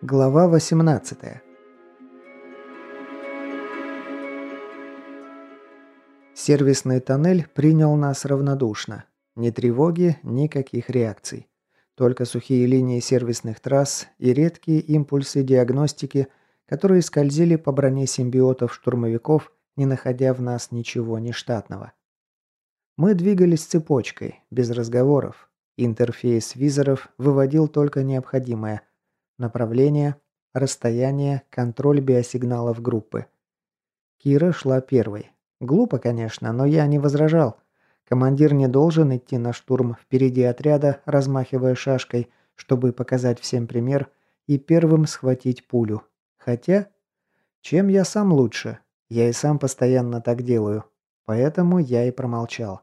Глава 18 Сервисный тоннель принял нас равнодушно. Ни тревоги, никаких реакций. Только сухие линии сервисных трасс и редкие импульсы диагностики, которые скользили по броне симбиотов-штурмовиков, не находя в нас ничего нештатного. Мы двигались цепочкой, без разговоров. Интерфейс визоров выводил только необходимое – Направление, расстояние, контроль биосигналов группы. Кира шла первой. Глупо, конечно, но я не возражал. Командир не должен идти на штурм впереди отряда, размахивая шашкой, чтобы показать всем пример и первым схватить пулю. Хотя, чем я сам лучше? Я и сам постоянно так делаю. Поэтому я и промолчал.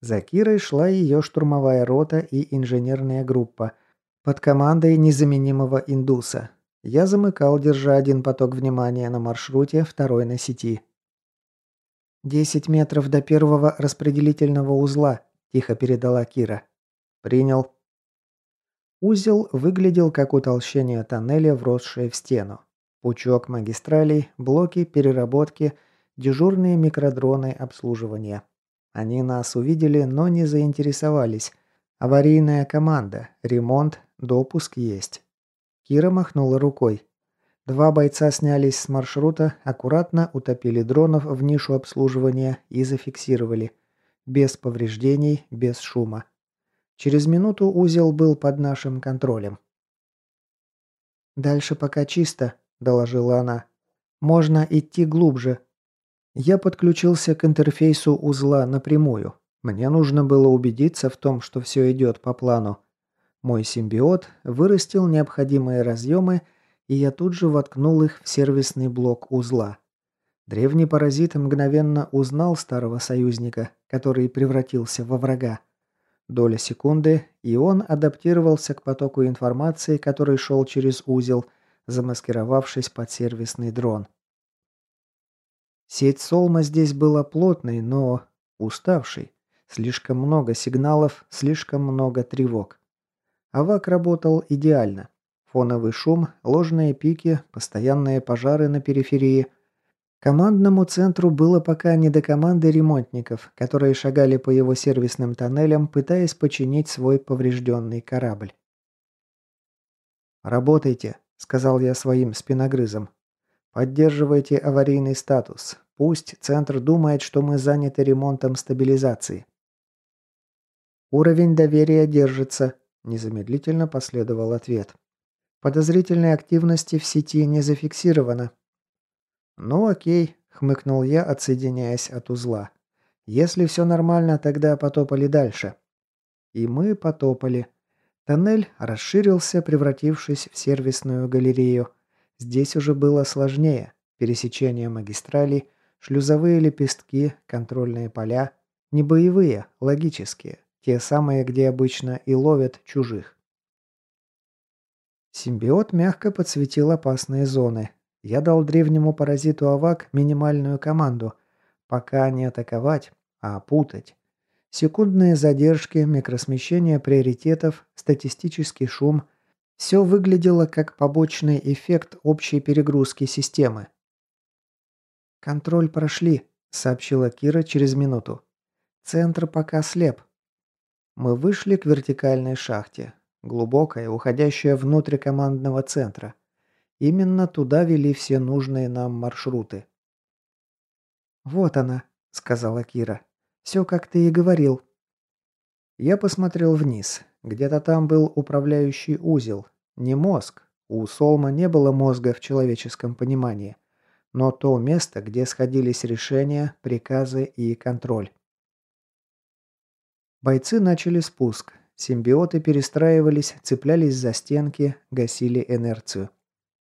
За Кирой шла ее штурмовая рота и инженерная группа – под командой незаменимого индуса. Я замыкал, держа один поток внимания на маршруте, второй на сети. «Десять метров до первого распределительного узла», – тихо передала Кира. «Принял». Узел выглядел как утолщение тоннеля, вросшее в стену. Пучок магистралей, блоки переработки, дежурные микродроны обслуживания. Они нас увидели, но не заинтересовались. Аварийная команда, ремонт, Допуск есть. Кира махнула рукой. Два бойца снялись с маршрута, аккуратно утопили дронов в нишу обслуживания и зафиксировали. Без повреждений, без шума. Через минуту узел был под нашим контролем. «Дальше пока чисто», – доложила она. «Можно идти глубже». Я подключился к интерфейсу узла напрямую. Мне нужно было убедиться в том, что все идет по плану. Мой симбиот вырастил необходимые разъемы, и я тут же воткнул их в сервисный блок узла. Древний паразит мгновенно узнал старого союзника, который превратился во врага. Доля секунды, и он адаптировался к потоку информации, который шел через узел, замаскировавшись под сервисный дрон. Сеть Солма здесь была плотной, но уставшей. Слишком много сигналов, слишком много тревог. Авак работал идеально. Фоновый шум, ложные пики, постоянные пожары на периферии. Командному центру было пока не до команды ремонтников, которые шагали по его сервисным тоннелям, пытаясь починить свой поврежденный корабль. «Работайте», — сказал я своим спиногрызам. «Поддерживайте аварийный статус. Пусть центр думает, что мы заняты ремонтом стабилизации». Уровень доверия держится, Незамедлительно последовал ответ. Подозрительной активности в сети не зафиксировано. «Ну окей», — хмыкнул я, отсоединяясь от узла. «Если все нормально, тогда потопали дальше». И мы потопали. Тоннель расширился, превратившись в сервисную галерею. Здесь уже было сложнее. Пересечение магистралей, шлюзовые лепестки, контрольные поля. Не боевые, логические. Те самые, где обычно и ловят чужих. Симбиот мягко подсветил опасные зоны. Я дал древнему паразиту Авак минимальную команду. Пока не атаковать, а путать. Секундные задержки, микросмещение приоритетов, статистический шум – все выглядело как побочный эффект общей перегрузки системы. «Контроль прошли», – сообщила Кира через минуту. «Центр пока слеп, мы вышли к вертикальной шахте, глубокая, уходящая внутрь командного центра. Именно туда вели все нужные нам маршруты. «Вот она», — сказала Кира. «Все, как ты и говорил». Я посмотрел вниз. Где-то там был управляющий узел. Не мозг. У Солма не было мозга в человеческом понимании. Но то место, где сходились решения, приказы и контроль. Бойцы начали спуск. Симбиоты перестраивались, цеплялись за стенки, гасили инерцию.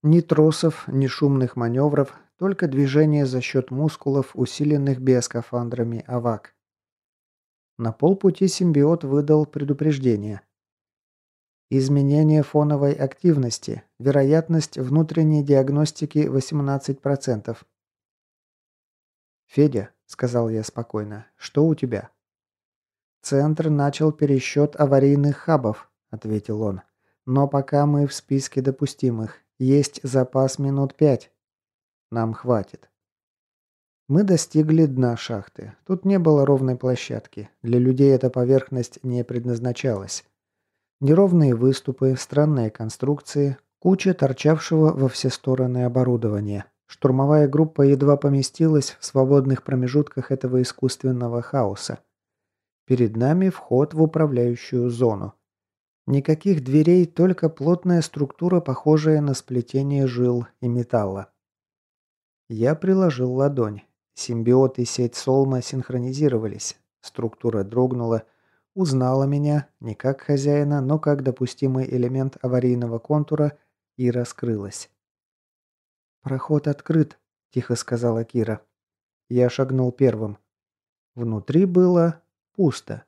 Ни тросов, ни шумных маневров, только движение за счет мускулов, усиленных биоскафандрами АВАК. На полпути симбиот выдал предупреждение. Изменение фоновой активности. Вероятность внутренней диагностики 18%. «Федя», — сказал я спокойно, — «что у тебя?» «Центр начал пересчет аварийных хабов», — ответил он. «Но пока мы в списке допустимых. Есть запас минут пять. Нам хватит». Мы достигли дна шахты. Тут не было ровной площадки. Для людей эта поверхность не предназначалась. Неровные выступы, странные конструкции, куча торчавшего во все стороны оборудования. Штурмовая группа едва поместилась в свободных промежутках этого искусственного хаоса. Перед нами вход в управляющую зону. Никаких дверей, только плотная структура, похожая на сплетение жил и металла. Я приложил ладонь. Симбиот и сеть Солма синхронизировались. Структура дрогнула, узнала меня не как хозяина, но как допустимый элемент аварийного контура и раскрылась. «Проход открыт», – тихо сказала Кира. Я шагнул первым. Внутри было пусто.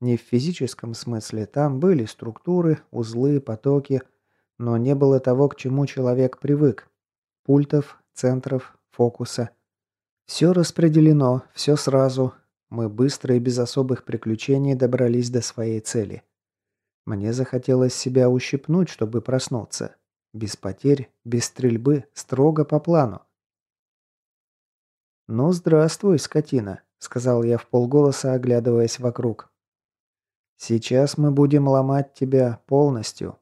Не в физическом смысле, там были структуры, узлы, потоки, но не было того, к чему человек привык. Пультов, центров, фокуса. Все распределено, все сразу. Мы быстро и без особых приключений добрались до своей цели. Мне захотелось себя ущипнуть, чтобы проснуться. Без потерь, без стрельбы, строго по плану. «Ну, здравствуй, скотина», — сказал я в полголоса, оглядываясь вокруг. «Сейчас мы будем ломать тебя полностью».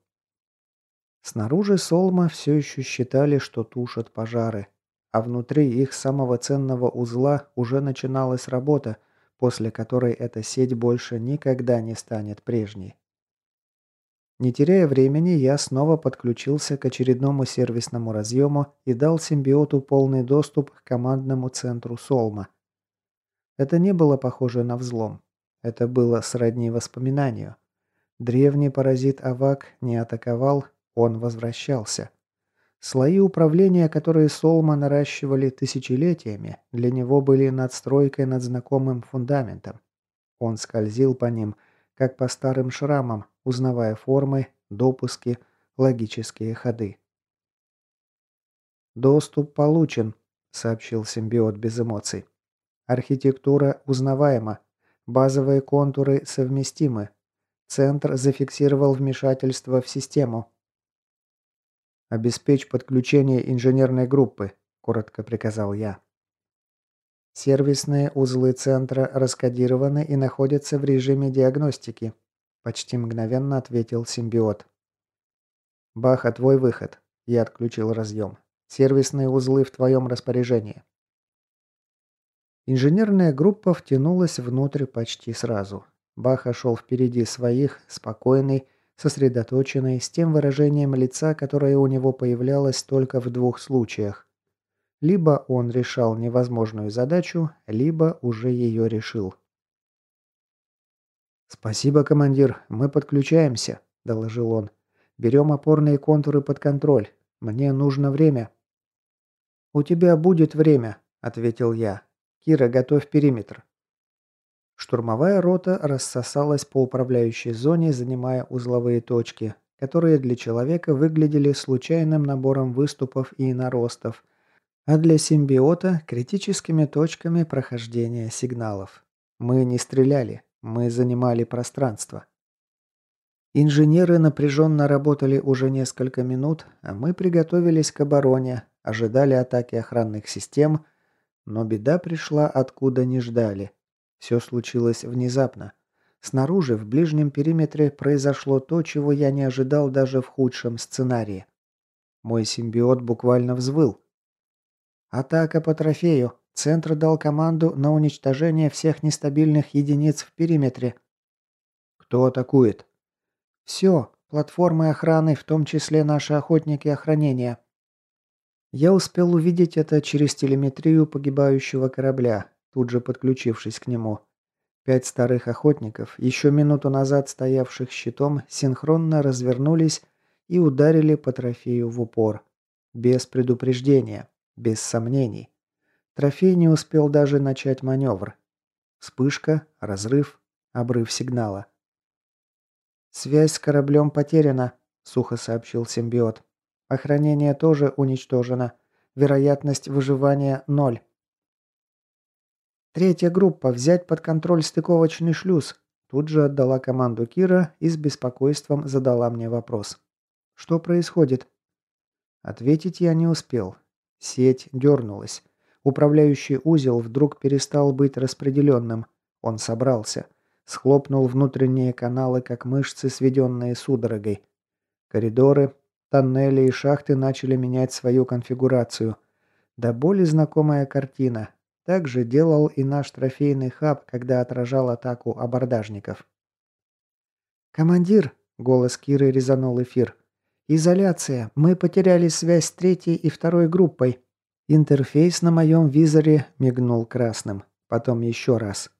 Снаружи Солма все еще считали, что тушат пожары, а внутри их самого ценного узла уже начиналась работа, после которой эта сеть больше никогда не станет прежней. Не теряя времени, я снова подключился к очередному сервисному разъему и дал симбиоту полный доступ к командному центру Солма. Это не было похоже на взлом. Это было сродни воспоминанию. Древний паразит Авак не атаковал, он возвращался. Слои управления, которые Солма наращивали тысячелетиями, для него были надстройкой над знакомым фундаментом. Он скользил по ним, как по старым шрамам, узнавая формы, допуски, логические ходы. «Доступ получен», — сообщил симбиот без эмоций. «Архитектура узнаваема. Базовые контуры совместимы. Центр зафиксировал вмешательство в систему». «Обеспечь подключение инженерной группы», — коротко приказал я. Сервисные узлы центра раскодированы и находятся в режиме диагностики. Почти мгновенно ответил симбиот. «Баха, твой выход». Я отключил разъем. «Сервисные узлы в твоем распоряжении». Инженерная группа втянулась внутрь почти сразу. Баха шел впереди своих, спокойный, сосредоточенный, с тем выражением лица, которое у него появлялось только в двух случаях. Либо он решал невозможную задачу, либо уже ее решил. «Спасибо, командир, мы подключаемся», – доложил он. «Берем опорные контуры под контроль. Мне нужно время». «У тебя будет время», – ответил я. «Кира, готовь периметр». Штурмовая рота рассосалась по управляющей зоне, занимая узловые точки, которые для человека выглядели случайным набором выступов и наростов, а для симбиота – критическими точками прохождения сигналов. Мы не стреляли, мы занимали пространство. Инженеры напряженно работали уже несколько минут, а мы приготовились к обороне, ожидали атаки охранных систем, но беда пришла откуда не ждали. Все случилось внезапно. Снаружи, в ближнем периметре, произошло то, чего я не ожидал даже в худшем сценарии. Мой симбиот буквально взвыл. «Атака по трофею!» Центр дал команду на уничтожение всех нестабильных единиц в периметре. Кто атакует? Все. Платформы охраны, в том числе наши охотники охранения. Я успел увидеть это через телеметрию погибающего корабля, тут же подключившись к нему. Пять старых охотников, еще минуту назад стоявших щитом, синхронно развернулись и ударили по трофею в упор. Без предупреждения, без сомнений. Трофей не успел даже начать маневр. Вспышка, разрыв, обрыв сигнала. «Связь с кораблем потеряна», — сухо сообщил симбиот. «Охранение тоже уничтожено. Вероятность выживания – ноль». Третья группа, взять под контроль стыковочный шлюз. Тут же отдала команду Кира и с беспокойством задала мне вопрос. Что происходит? Ответить я не успел. Сеть дернулась. Управляющий узел вдруг перестал быть распределенным. Он собрался. Схлопнул внутренние каналы, как мышцы, сведенные судорогой. Коридоры, тоннели и шахты начали менять свою конфигурацию. До боли знакомая картина. Так же делал и наш трофейный хаб, когда отражал атаку абордажников. «Командир!» — голос Киры резанул эфир. «Изоляция. Мы потеряли связь с третьей и второй группой». Интерфейс на моем визоре мигнул красным. Потом еще раз.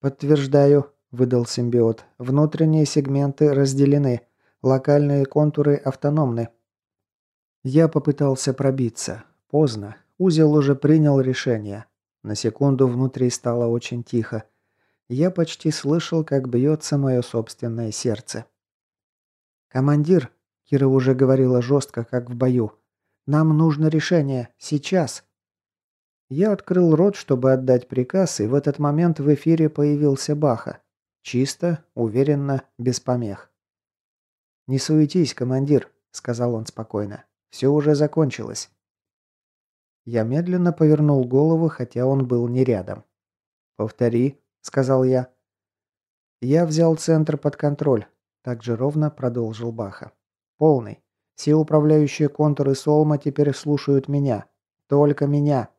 «Подтверждаю», — выдал симбиот. «Внутренние сегменты разделены. Локальные контуры автономны». Я попытался пробиться. Поздно. Узел уже принял решение. На секунду внутри стало очень тихо. Я почти слышал, как бьется мое собственное сердце. «Командир», — Кира уже говорила жестко, как в бою, — «нам нужно решение. Сейчас». Я открыл рот, чтобы отдать приказ, и в этот момент в эфире появился Баха. Чисто, уверенно, без помех. «Не суетись, командир», — сказал он спокойно. «Все уже закончилось». Я медленно повернул голову, хотя он был не рядом. «Повтори», — сказал я. «Я взял центр под контроль», — так же ровно продолжил Баха. «Полный. Все управляющие контуры Солма теперь слушают меня. Только меня».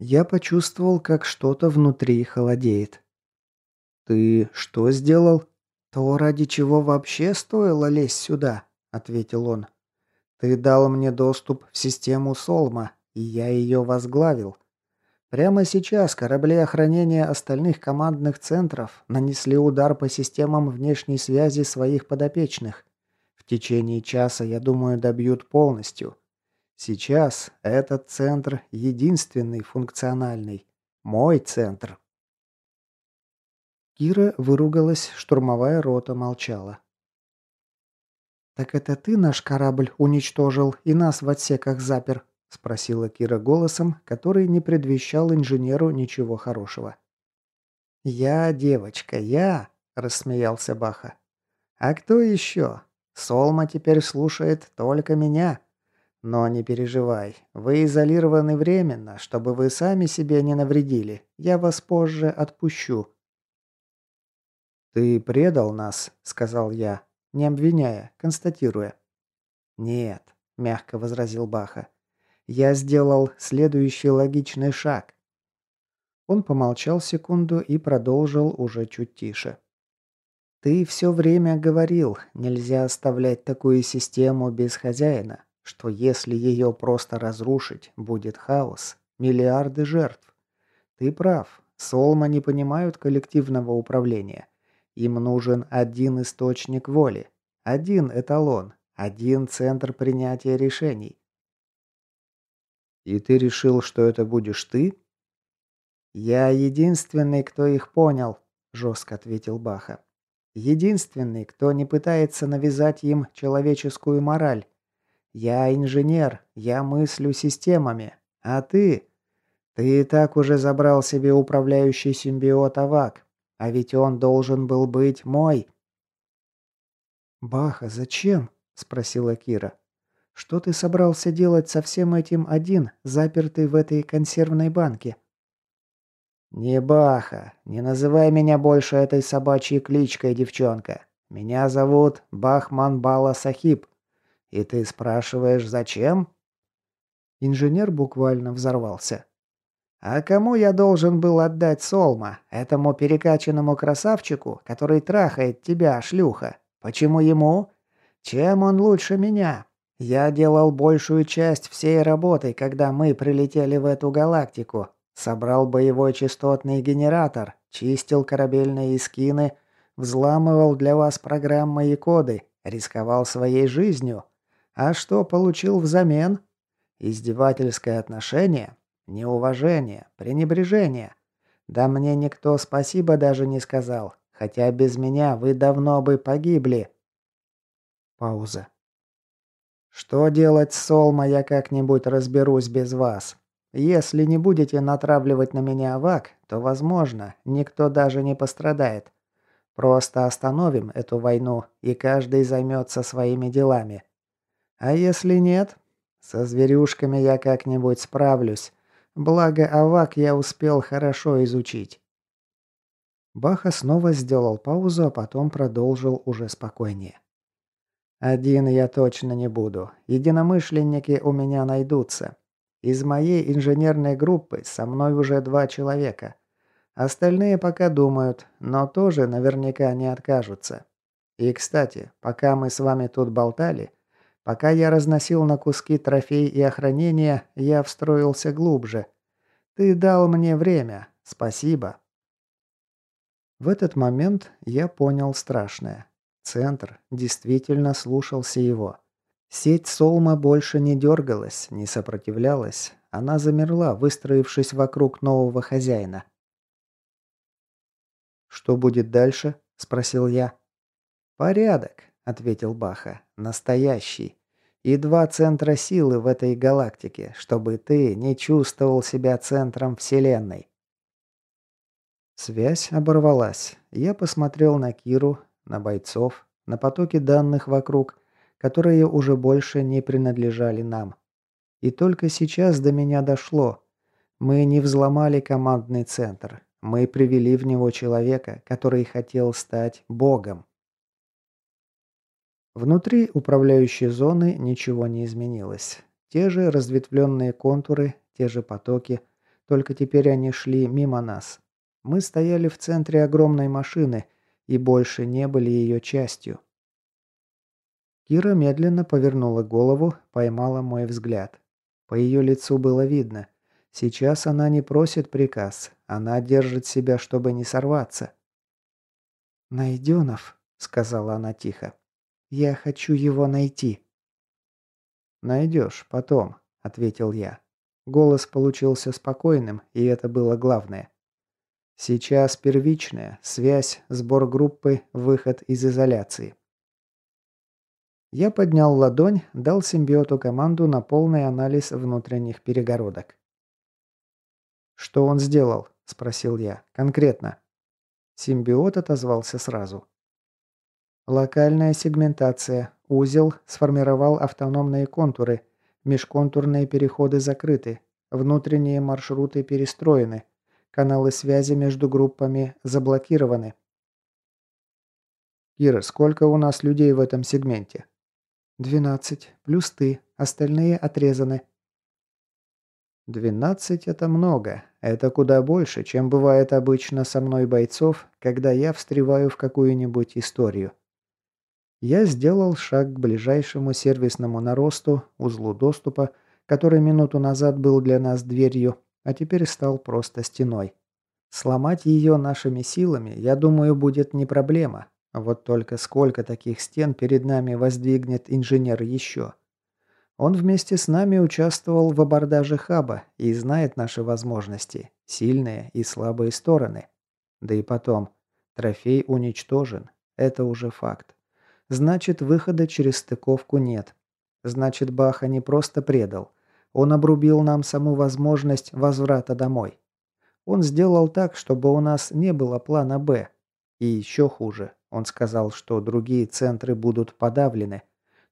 Я почувствовал, как что-то внутри холодеет. «Ты что сделал?» «То, ради чего вообще стоило лезть сюда», — ответил он. «Ты дал мне доступ в систему Солма, и я ее возглавил. Прямо сейчас корабли охранения остальных командных центров нанесли удар по системам внешней связи своих подопечных. В течение часа, я думаю, добьют полностью. Сейчас этот центр единственный функциональный. Мой центр. Кира выругалась, штурмовая рота молчала. «Так это ты наш корабль уничтожил и нас в отсеках запер?» – спросила Кира голосом, который не предвещал инженеру ничего хорошего. «Я, девочка, я!» – рассмеялся Баха. «А кто еще? Солма теперь слушает только меня. Но не переживай, вы изолированы временно, чтобы вы сами себе не навредили. Я вас позже отпущу». «Ты предал нас», — сказал я, не обвиняя, констатируя. «Нет», — мягко возразил Баха. «Я сделал следующий логичный шаг». Он помолчал секунду и продолжил уже чуть тише. «Ты все время говорил, нельзя оставлять такую систему без хозяина что если ее просто разрушить, будет хаос, миллиарды жертв. Ты прав, Солма не понимают коллективного управления. Им нужен один источник воли, один эталон, один центр принятия решений. И ты решил, что это будешь ты? Я единственный, кто их понял, жестко ответил Баха. Единственный, кто не пытается навязать им человеческую мораль, я инженер, я мыслю системами. А ты? Ты и так уже забрал себе управляющий симбиот Авак. А ведь он должен был быть мой. «Баха, зачем?» – спросила Кира. «Что ты собрался делать со всем этим один, запертый в этой консервной банке?» «Не Баха. Не называй меня больше этой собачьей кличкой, девчонка. Меня зовут Бахман Бала Сахиб. «И ты спрашиваешь, зачем?» Инженер буквально взорвался. «А кому я должен был отдать Солма? Этому перекачанному красавчику, который трахает тебя, шлюха? Почему ему? Чем он лучше меня? Я делал большую часть всей работы, когда мы прилетели в эту галактику. Собрал боевой частотный генератор, чистил корабельные эскины, взламывал для вас программы и коды, рисковал своей жизнью, а что получил взамен? Издевательское отношение? Неуважение? Пренебрежение? Да мне никто спасибо даже не сказал, хотя без меня вы давно бы погибли. Пауза. Что делать Солма, я как-нибудь разберусь без вас. Если не будете натравливать на меня авак, то, возможно, никто даже не пострадает. Просто остановим эту войну, и каждый займется своими делами. А если нет, со зверюшками я как-нибудь справлюсь. Благо, авак я успел хорошо изучить. Баха снова сделал паузу, а потом продолжил уже спокойнее. «Один я точно не буду. Единомышленники у меня найдутся. Из моей инженерной группы со мной уже два человека. Остальные пока думают, но тоже наверняка не откажутся. И, кстати, пока мы с вами тут болтали, пока я разносил на куски трофей и охранение, я встроился глубже. Ты дал мне время. Спасибо. В этот момент я понял страшное. Центр действительно слушался его. Сеть Солма больше не дергалась, не сопротивлялась. Она замерла, выстроившись вокруг нового хозяина. «Что будет дальше?» – спросил я. «Порядок», – ответил Баха. «Настоящий. И два центра силы в этой галактике, чтобы ты не чувствовал себя центром Вселенной. Связь оборвалась. Я посмотрел на Киру, на бойцов, на потоки данных вокруг, которые уже больше не принадлежали нам. И только сейчас до меня дошло. Мы не взломали командный центр. Мы привели в него человека, который хотел стать богом. Внутри управляющей зоны ничего не изменилось. Те же разветвленные контуры, те же потоки, только теперь они шли мимо нас, мы стояли в центре огромной машины и больше не были ее частью. Кира медленно повернула голову, поймала мой взгляд. По ее лицу было видно. Сейчас она не просит приказ, она держит себя, чтобы не сорваться. «Найденов», — сказала она тихо, — «я хочу его найти». «Найдешь, потом», — ответил я. Голос получился спокойным, и это было главное. Сейчас первичная, связь, сбор группы, выход из изоляции. Я поднял ладонь, дал симбиоту команду на полный анализ внутренних перегородок. «Что он сделал?» – спросил я. «Конкретно». Симбиот отозвался сразу. Локальная сегментация. Узел сформировал автономные контуры. Межконтурные переходы закрыты. Внутренние маршруты перестроены. Каналы связи между группами заблокированы. Кира, сколько у нас людей в этом сегменте? Двенадцать. Плюс ты. Остальные отрезаны. Двенадцать – это много. Это куда больше, чем бывает обычно со мной бойцов, когда я встреваю в какую-нибудь историю. Я сделал шаг к ближайшему сервисному наросту, узлу доступа, который минуту назад был для нас дверью, а теперь стал просто стеной. Сломать ее нашими силами, я думаю, будет не проблема. Вот только сколько таких стен перед нами воздвигнет инженер еще? Он вместе с нами участвовал в абордаже хаба и знает наши возможности, сильные и слабые стороны. Да и потом, трофей уничтожен, это уже факт. Значит, выхода через стыковку нет. Значит, Баха не просто предал – он обрубил нам саму возможность возврата домой. Он сделал так, чтобы у нас не было плана «Б». И еще хуже, он сказал, что другие центры будут подавлены.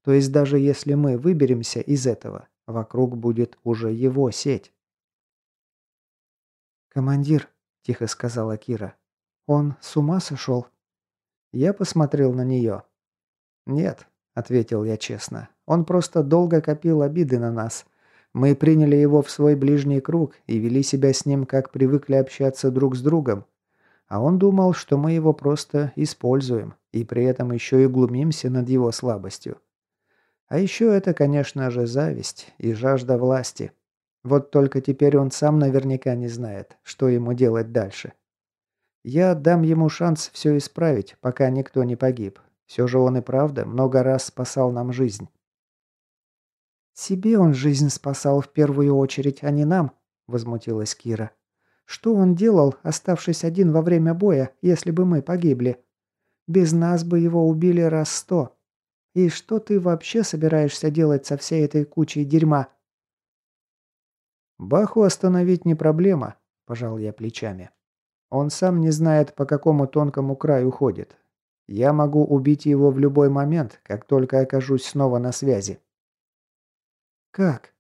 То есть даже если мы выберемся из этого, вокруг будет уже его сеть. «Командир», – тихо сказала Кира, – «он с ума сошел?» Я посмотрел на нее. «Нет», – ответил я честно, – «он просто долго копил обиды на нас. Мы приняли его в свой ближний круг и вели себя с ним, как привыкли общаться друг с другом. А он думал, что мы его просто используем, и при этом еще и глумимся над его слабостью. А еще это, конечно же, зависть и жажда власти. Вот только теперь он сам наверняка не знает, что ему делать дальше. Я дам ему шанс все исправить, пока никто не погиб. Все же он и правда много раз спасал нам жизнь. «Себе он жизнь спасал в первую очередь, а не нам», – возмутилась Кира. «Что он делал, оставшись один во время боя, если бы мы погибли? Без нас бы его убили раз сто. И что ты вообще собираешься делать со всей этой кучей дерьма?» «Баху остановить не проблема», – пожал я плечами. «Он сам не знает, по какому тонкому краю ходит. Я могу убить его в любой момент, как только окажусь снова на связи». «Как?»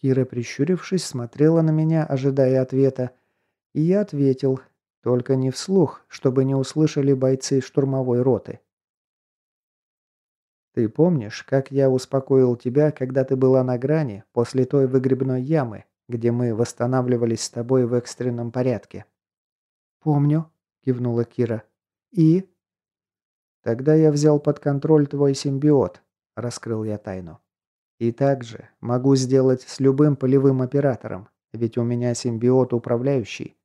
Кира, прищурившись, смотрела на меня, ожидая ответа. И я ответил, только не вслух, чтобы не услышали бойцы штурмовой роты. «Ты помнишь, как я успокоил тебя, когда ты была на грани после той выгребной ямы, где мы восстанавливались с тобой в экстренном порядке?» «Помню», – кивнула Кира. «И?» «Тогда я взял под контроль твой симбиот», – раскрыл я тайну. «И также могу сделать с любым полевым оператором, ведь у меня симбиот управляющий.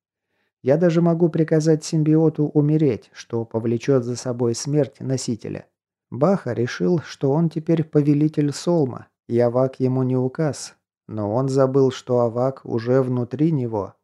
Я даже могу приказать симбиоту умереть, что повлечет за собой смерть носителя. Баха решил, что он теперь повелитель Солма, и Авак ему не указ, но он забыл, что Авак уже внутри него,